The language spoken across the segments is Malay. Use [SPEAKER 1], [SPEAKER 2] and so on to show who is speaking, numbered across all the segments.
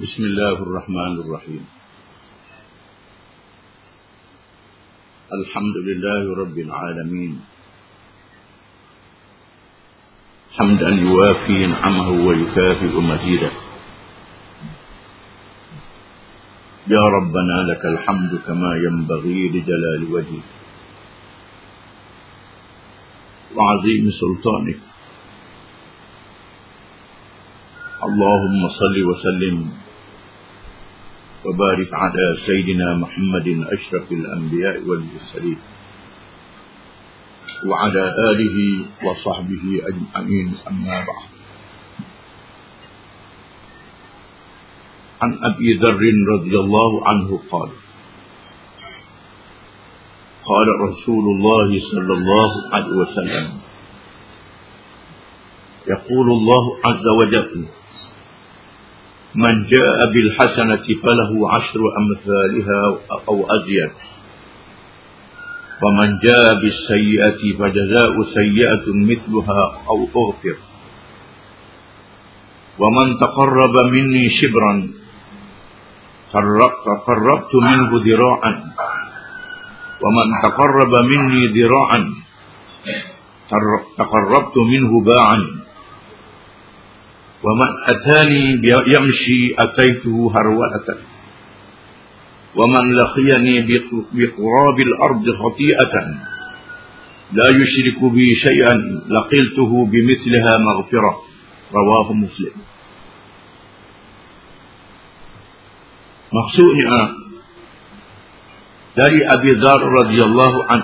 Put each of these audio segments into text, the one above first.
[SPEAKER 1] بسم الله الرحمن الرحيم. الحمد لله رب العالمين. حمدا يوافي نعمه ويكافئ مزيدا يا ربنا لك الحمد كما ينبغي لجلال وجهك. وعظيم سلطانك. اللهم صل وسلم وبارك على سيدنا محمد أشرف الأنبياء والمرسلين وعلى آله وصحبه أجمعين أما بعد. عن أبي ذر رضي الله عنه قال قال رسول الله صلى الله عليه وسلم يقول الله عز وجل من جاء بالحسنة فله عشر أمثالها أو أزيد. ومن جاء بالسيئة فجزاء سيئة مثلها أو أغفر. ومن تقرب مني شبرا فقربت منه ذراعا. ومن تقرب مني ذراعا تقربت منه باعا. ومن أتاني يمشي أتيته هرولة ومن لقيني بقراب الأرض خطيئة. لا يشرك بي شيئا. لقلته بمثلها مغفرة. رواه مسلم. maksudnya dari Abi Dhar radhiyallahu an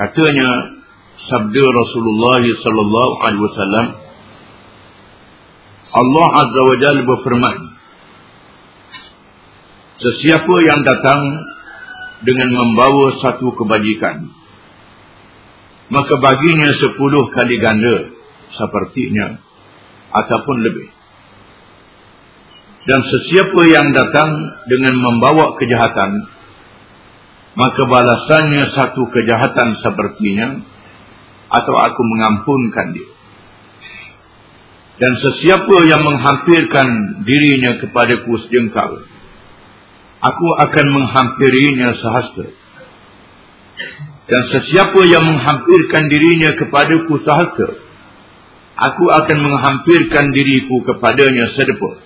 [SPEAKER 1] katanya sabda Rasulullah sallallahu alaihi wasallam Allah Azza wa Jalla berfirman Sesiapa yang datang dengan membawa satu kebajikan maka baginya sepuluh kali ganda sepertinya ataupun lebih. Dan sesiapa yang datang dengan membawa kejahatan maka balasannya satu kejahatan sepertinya atau aku mengampunkan dia dan sesiapa yang menghampirkan dirinya kepadaku sejengkal aku akan menghampirinya sehasta. Dan sesiapa yang menghampirkan dirinya kepadaku sehasta aku akan menghampirkan diriku kepadanya sedepa.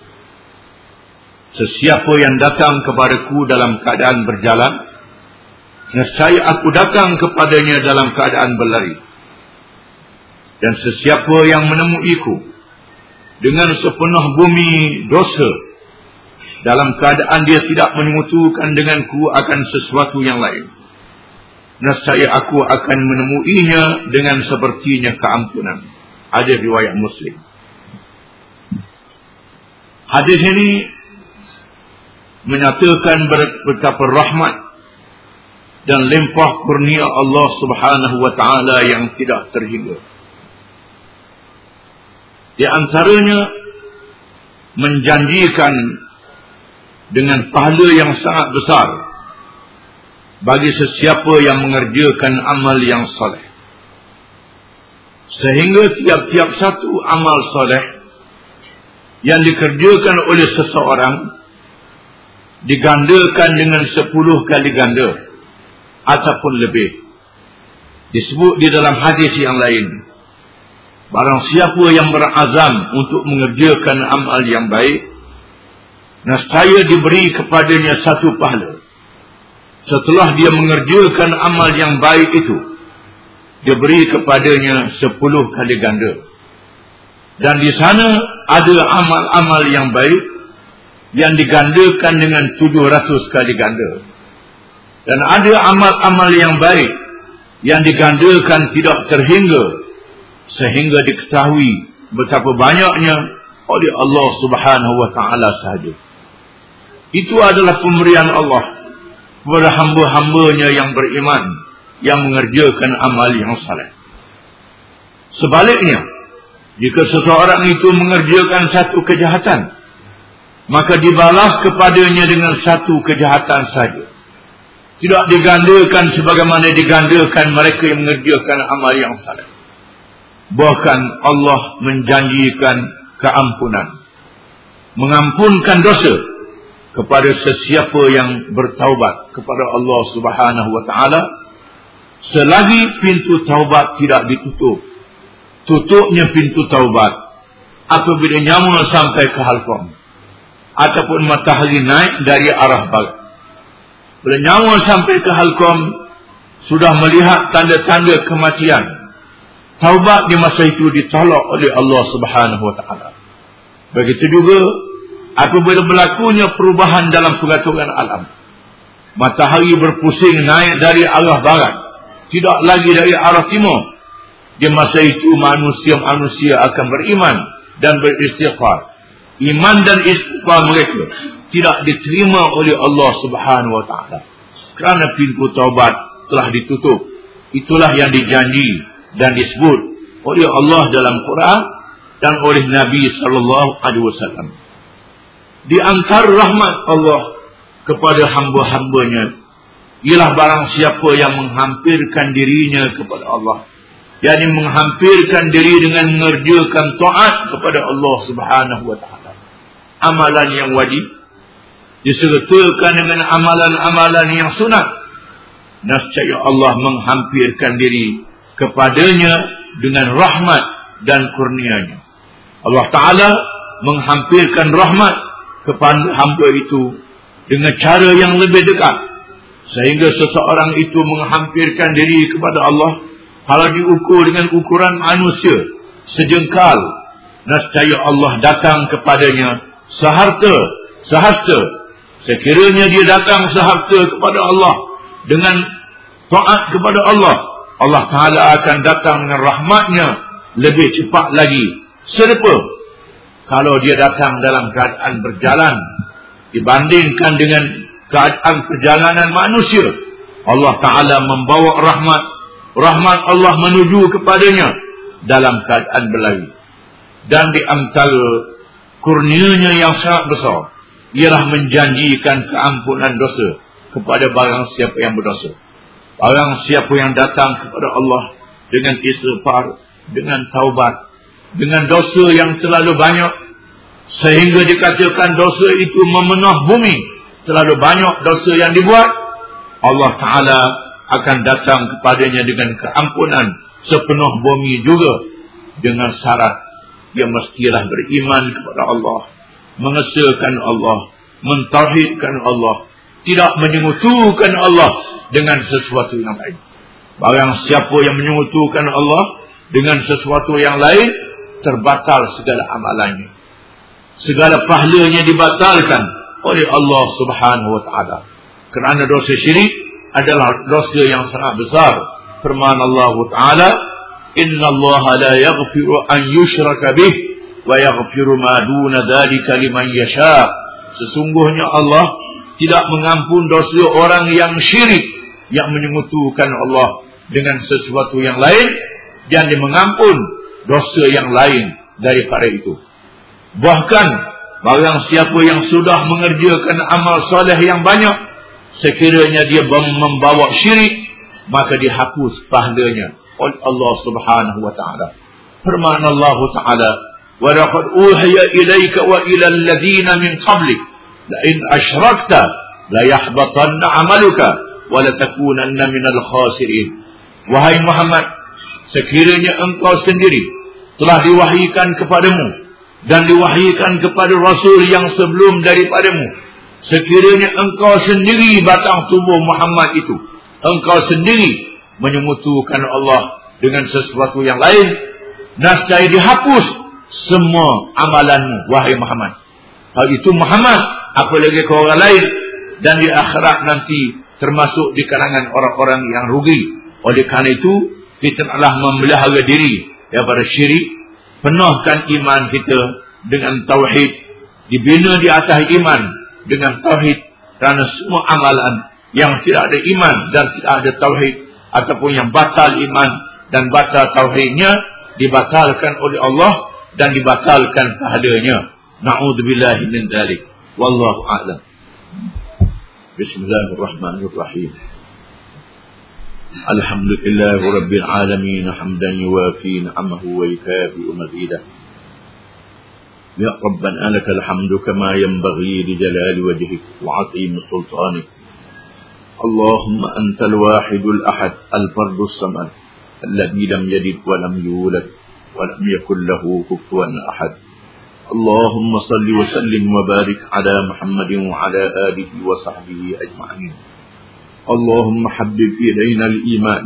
[SPEAKER 1] Sesiapa yang datang kepadaku dalam keadaan berjalan nescaya aku datang kepadanya dalam keadaan berlari. Dan sesiapa yang menemuiku dengan sepenuh bumi dosa. Dalam keadaan dia tidak menyemutukan denganku akan sesuatu yang lain. Nescaya aku akan menemuinya dengan sepertinya keampunan. Ada riwayat muslim. Hadis ini menyatakan betapa rahmat dan limpah kurnia Allah Subhanahu wa taala yang tidak terhingga di antaranya menjanjikan dengan pahala yang sangat besar bagi sesiapa yang mengerjakan amal yang soleh. Sehingga tiap-tiap satu amal soleh yang dikerjakan oleh seseorang digandakan dengan sepuluh kali ganda ataupun lebih. Disebut di dalam hadis yang lain. Barang siapa yang berazam untuk mengerjakan amal yang baik, nescaya diberi kepadanya satu pahala. Setelah dia mengerjakan amal yang baik itu, diberi kepadanya sepuluh kali ganda. Dan di sana ada amal-amal yang baik yang digandakan dengan tujuh ratus kali ganda. Dan ada amal-amal yang baik yang digandakan tidak terhingga sehingga diketahui betapa banyaknya oleh Allah Subhanahu wa taala sahaja. Itu adalah pemberian Allah kepada hamba-hambanya yang beriman yang mengerjakan amal yang saleh. Sebaliknya, jika seseorang itu mengerjakan satu kejahatan, maka dibalas kepadanya dengan satu kejahatan saja. Tidak digandakan sebagaimana digandakan mereka yang mengerjakan amal yang saleh bahkan Allah menjanjikan keampunan. Mengampunkan dosa kepada sesiapa yang bertaubat kepada Allah Subhanahu wa taala. Selagi pintu taubat tidak ditutup tutupnya pintu taubat apabila nyawa sampai ke halqam ataupun matahari naik dari arah barat. Bila nyawa sampai ke halqam sudah melihat tanda-tanda kematian taubat di masa itu ditolak oleh Allah Subhanahu wa taala begitu juga apabila berlakunya perubahan dalam peraturan alam. Matahari berpusing naik dari arah barat. Tidak lagi dari arah timur. Di masa itu manusia-manusia akan beriman dan beristighfar. Iman dan istighfar mereka tidak diterima oleh Allah subhanahu wa ta'ala. Kerana pintu taubat telah ditutup. Itulah yang dijanji dan disebut oleh Allah dalam Quran dan oleh Nabi wasallam. Di antara rahmat Allah kepada hamba-hambanya ialah barang siapa yang menghampirkan dirinya kepada Allah. Yakni menghampirkan diri dengan mengerjakan taat kepada Allah Subhanahu wa taala. Amalan yang wajib disertakan dengan amalan-amalan yang sunat. Nascaya Allah menghampirkan diri kepadanya dengan rahmat dan kurnianya. Allah taala menghampirkan rahmat kepada hamba itu dengan cara yang lebih dekat. Sehingga seseorang itu menghampirkan diri kepada Allah kalau diukur dengan ukuran manusia sejengkal. Nascaya Allah datang kepadanya seharta sehasta. Sekiranya dia datang seharta kepada Allah dengan taat kepada Allah Allah Ta'ala akan datang dengan rahmatnya lebih cepat lagi. Serupa kalau dia datang dalam keadaan berjalan dibandingkan dengan keadaan perjalanan manusia Allah Ta'ala membawa rahmat. Rahmat Allah menuju kepadanya dalam keadaan berlari. Dan di antara kurnianya yang sangat besar ialah menjanjikan keampunan dosa kepada barang siapa yang berdosa barang siapa yang datang kepada Allah dengan istighfar dengan taubat dengan dosa yang terlalu banyak sehingga dikatakan dosa itu memenuh bumi terlalu banyak dosa yang dibuat Allah Ta'ala akan datang kepadanya dengan keampunan sepenuh bumi juga dengan syarat dia mestilah beriman kepada Allah mengesahkan Allah mentauhidkan Allah tidak menyengutukan Allah dengan sesuatu yang lain barang siapa yang menyengutukan Allah dengan sesuatu yang lain terbatal segala amalannya. Segala pahalanya dibatalkan oleh Allah Subhanahu wa taala. Kerana dosa syirik adalah dosa yang sangat besar. Firman Allah taala, "Inna Allah la yaghfiru an yushraka bih wa yaghfiru ma duna dhalika liman yasha." Sesungguhnya Allah tidak mengampun dosa orang yang syirik yang menyekutukan Allah dengan sesuatu yang lain dan dia mengampun dosa yang lain daripada itu. Bahkan barang siapa yang sudah mengerjakan amal soleh yang banyak, sekiranya dia membawa syirik, maka dihapus pahalanya oleh Allah Subhanahu wa taala. Firman Allah taala, "Wa laqad uhiya ilayka wa ila alladhina min qablik la in ashrakta la yahbatanna 'amaluka wa la takunanna minal khasirin." Wahai Muhammad, sekiranya engkau sendiri telah diwahyikan kepadamu dan diwahyikan kepada rasul yang sebelum daripadamu sekiranya engkau sendiri batang tubuh Muhammad itu engkau sendiri menyemutukan Allah dengan sesuatu yang lain nascaya dihapus semua amalanmu wahai Muhammad hal itu Muhammad apalagi kau orang lain dan di akhirat nanti termasuk di kalangan orang-orang yang rugi. Oleh karena itu kita telah memelihara diri daripada syirik penuhkan iman kita dengan tauhid dibina di atas iman dengan tauhid kerana semua amalan yang tidak ada iman dan tidak ada tauhid ataupun yang batal iman dan batal tauhidnya dibatalkan oleh Allah dan dibatalkan pahalanya. Na'udzubillahi min dzalik wallahu a'lam bismillahirrahmanirrahim الحمد لله رب العالمين حمدا يوافي نعمه ويكافئ مزيده. يا ربنا لك الحمد كما ينبغي لجلال وجهك وعظيم سلطانك. اللهم أنت الواحد الأحد الفرد الصمد الذي لم يلد ولم يولد ولم يكن له كفوا أحد. اللهم صل وسلم وبارك على محمد وعلى آله وصحبه أجمعين. اللهم حبب إلينا الإيمان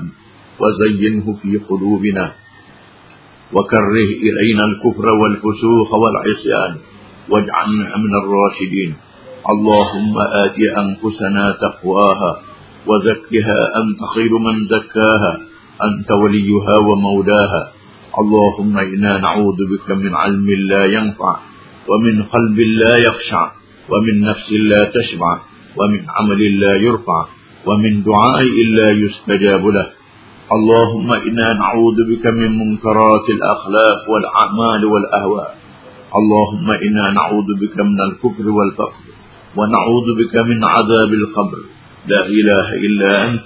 [SPEAKER 1] وزينه في قلوبنا. وكره إلينا الكفر والفسوق والعصيان. واجعلنا من الراشدين. اللهم آت أنفسنا تقواها وزكها أنت خير من زكاها. أنت وليها ومولاها. اللهم إنا نعوذ بك من علم لا ينفع ومن قلب لا يخشع ومن نفس لا تشبع ومن عمل لا يرفع ومن دعاء لا يستجاب له. اللهم إنا نعوذ بك من منكرات الأخلاق والأعمال والأهواء. اللهم إنا نعوذ بك من الكفر والفقر ونعوذ بك من عذاب القبر. لا إله إلا أنت.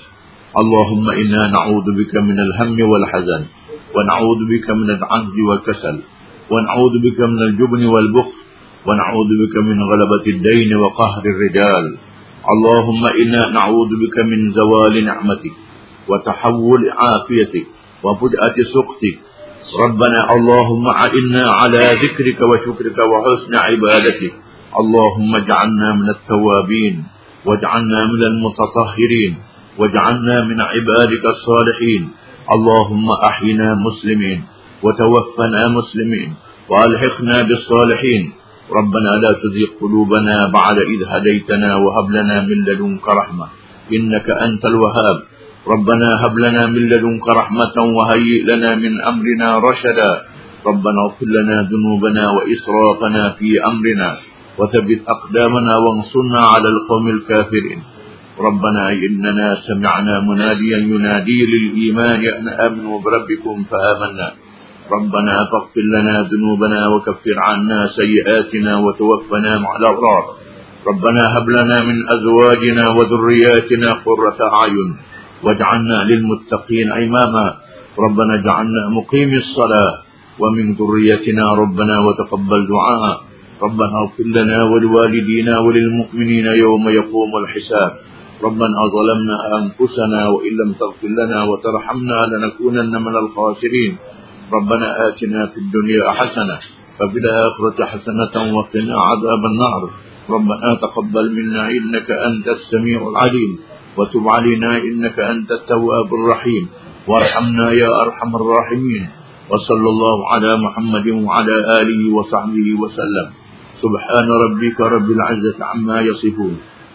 [SPEAKER 1] اللهم إنا نعوذ بك من الهم والحزن. ونعوذ بك من العجز والكسل ونعوذ بك من الجبن والبخل ونعوذ بك من غلبة الدين وقهر الرجال. اللهم إنا نعوذ بك من زوال نعمتك وتحول عافيتك وفجأة سقطك. ربنا اللهم أعنا على ذكرك وشكرك وحسن عبادتك. اللهم اجعلنا من التوابين واجعلنا من المتطهرين واجعلنا من عبادك الصالحين. اللهم أحينا مسلمين وتوفنا مسلمين وألحقنا بالصالحين ربنا لا تزغ قلوبنا بعد إذ هديتنا وهب لنا من لدنك رحمة إنك أنت الوهاب ربنا هب لنا من لدنك رحمة وهيئ لنا من أمرنا رشدا ربنا اغفر لنا ذنوبنا وإسرافنا في أمرنا وثبت أقدامنا وانصرنا على القوم الكافرين ربنا إننا سمعنا مناديا ينادي للإيمان أن آمنوا بربكم فآمنا. ربنا فاغفر لنا ذنوبنا وكفر عنا سيئاتنا وتوفنا مع الأبرار. ربنا هب لنا من أزواجنا وذرياتنا قرة أعين. واجعلنا للمتقين إماما. ربنا اجعلنا مقيم الصلاة. ومن ذريتنا ربنا وتقبل دعاء. ربنا اغفر لنا ولوالدينا وللمؤمنين يوم يقوم الحساب. ربنا ظلمنا أنفسنا وإن لم تغفر لنا وترحمنا لنكونن من الخاسرين. ربنا آتنا في الدنيا حسنة وفي الآخرة حسنة وقنا عذاب النار. ربنا تقبل منا إنك أنت السميع العليم. وتب علينا إنك أنت التواب الرحيم. وارحمنا يا أرحم الراحمين. وصلى الله على محمد وعلى آله وصحبه وسلم. سبحان ربك رب العزة عما يصفون.